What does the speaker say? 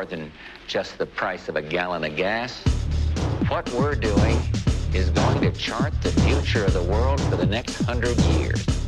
more than just the price of a gallon of gas. What we're doing is going to chart the future of the world for the next hundred years.